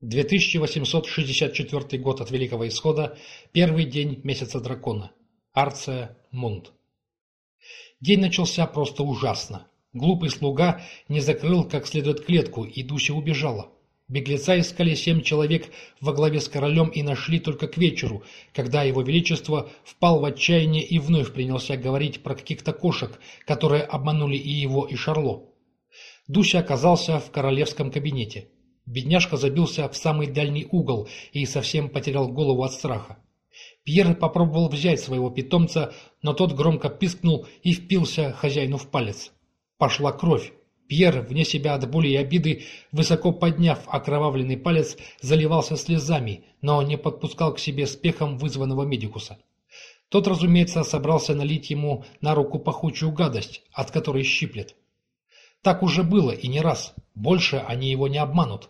2864 год от Великого Исхода, первый день месяца дракона. Арция Мунд. День начался просто ужасно. Глупый слуга не закрыл как следует клетку, и Дуся убежала. Беглеца искали семь человек во главе с королем и нашли только к вечеру, когда его величество впал в отчаяние и вновь принялся говорить про каких-то кошек, которые обманули и его, и Шарло. Дуся оказался в королевском кабинете. Бедняжка забился в самый дальний угол и совсем потерял голову от страха. Пьер попробовал взять своего питомца, но тот громко пискнул и впился хозяину в палец. Пошла кровь. Пьер, вне себя от боли и обиды, высоко подняв окровавленный палец, заливался слезами, но не подпускал к себе спехом вызванного медикуса. Тот, разумеется, собрался налить ему на руку пахучую гадость, от которой щиплет. Так уже было и не раз. Больше они его не обманут.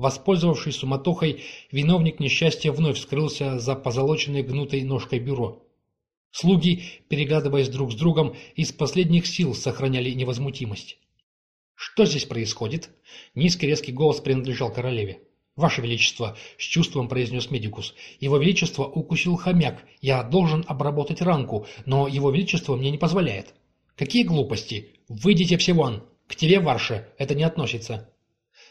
Воспользовавшись суматохой, виновник несчастья вновь скрылся за позолоченной гнутой ножкой бюро. Слуги, переглядываясь друг с другом, из последних сил сохраняли невозмутимость. «Что здесь происходит?» Низкий резкий голос принадлежал королеве. «Ваше Величество!» — с чувством произнес медикус. «Его Величество укусил хомяк. Я должен обработать ранку, но Его Величество мне не позволяет». «Какие глупости! Выйдите все вон! К тебе, Варше, это не относится!»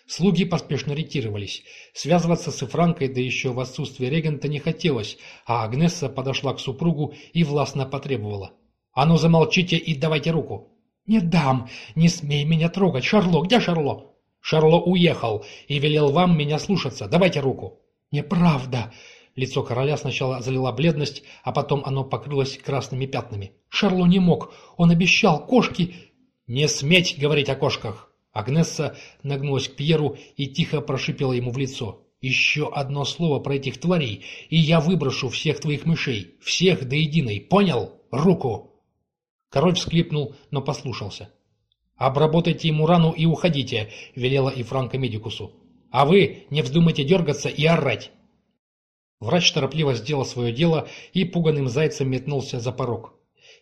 Слуги поспешно ретировались. Связываться с Франкой, да еще в отсутствие регента, не хотелось, а Агнесса подошла к супругу и властно потребовала. «А ну замолчите и давайте руку!» «Не дам! Не смей меня трогать! Шарло! Где Шарло?» «Шарло уехал и велел вам меня слушаться. Давайте руку!» «Неправда!» Лицо короля сначала залила бледность, а потом оно покрылось красными пятнами. «Шарло не мог! Он обещал! Кошки...» «Не сметь говорить о кошках!» Агнесса нагнулась к Пьеру и тихо прошипела ему в лицо. «Еще одно слово про этих тварей, и я выброшу всех твоих мышей, всех до единой, понял? Руку!» Король всклипнул, но послушался. «Обработайте ему рану и уходите», — велела и Франко Медикусу. «А вы не вздумайте дергаться и орать!» Врач торопливо сделал свое дело и пуганым зайцем метнулся за порог.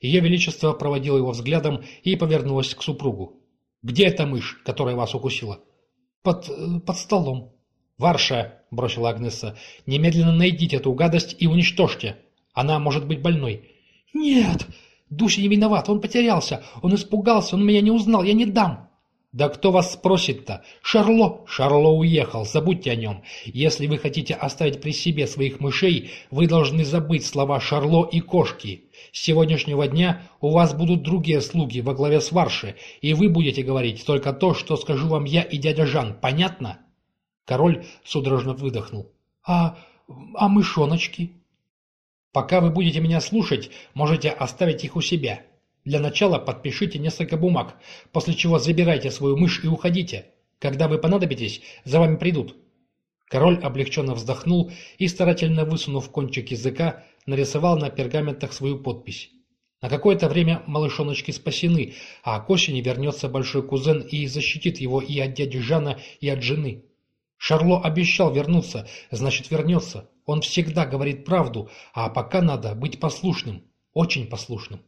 Ее Величество проводило его взглядом и повернулось к супругу. «Где эта мышь, которая вас укусила?» «Под... Э, под столом». «Варша», — бросила Агнесса, — «немедленно найдите эту гадость и уничтожьте. Она может быть больной». «Нет!» Душа не виноват, он потерялся, он испугался, он меня не узнал, я не дам. Да кто вас спросит-то? Шарло? Шарло уехал, забудьте о нем. Если вы хотите оставить при себе своих мышей, вы должны забыть слова Шарло и кошки. С сегодняшнего дня у вас будут другие слуги во главе с Варши, и вы будете говорить только то, что скажу вам я и дядя Жан. Понятно?» Король судорожно выдохнул. «А... а мышоночки?» «Пока вы будете меня слушать, можете оставить их у себя. Для начала подпишите несколько бумаг, после чего забирайте свою мышь и уходите. Когда вы понадобитесь, за вами придут». Король облегченно вздохнул и, старательно высунув кончик языка, нарисовал на пергаментах свою подпись. На какое-то время малышоночки спасены, а к осени вернется большой кузен и защитит его и от дяди Жана, и от жены. Шарло обещал вернуться, значит вернется. Он всегда говорит правду, а пока надо быть послушным, очень послушным.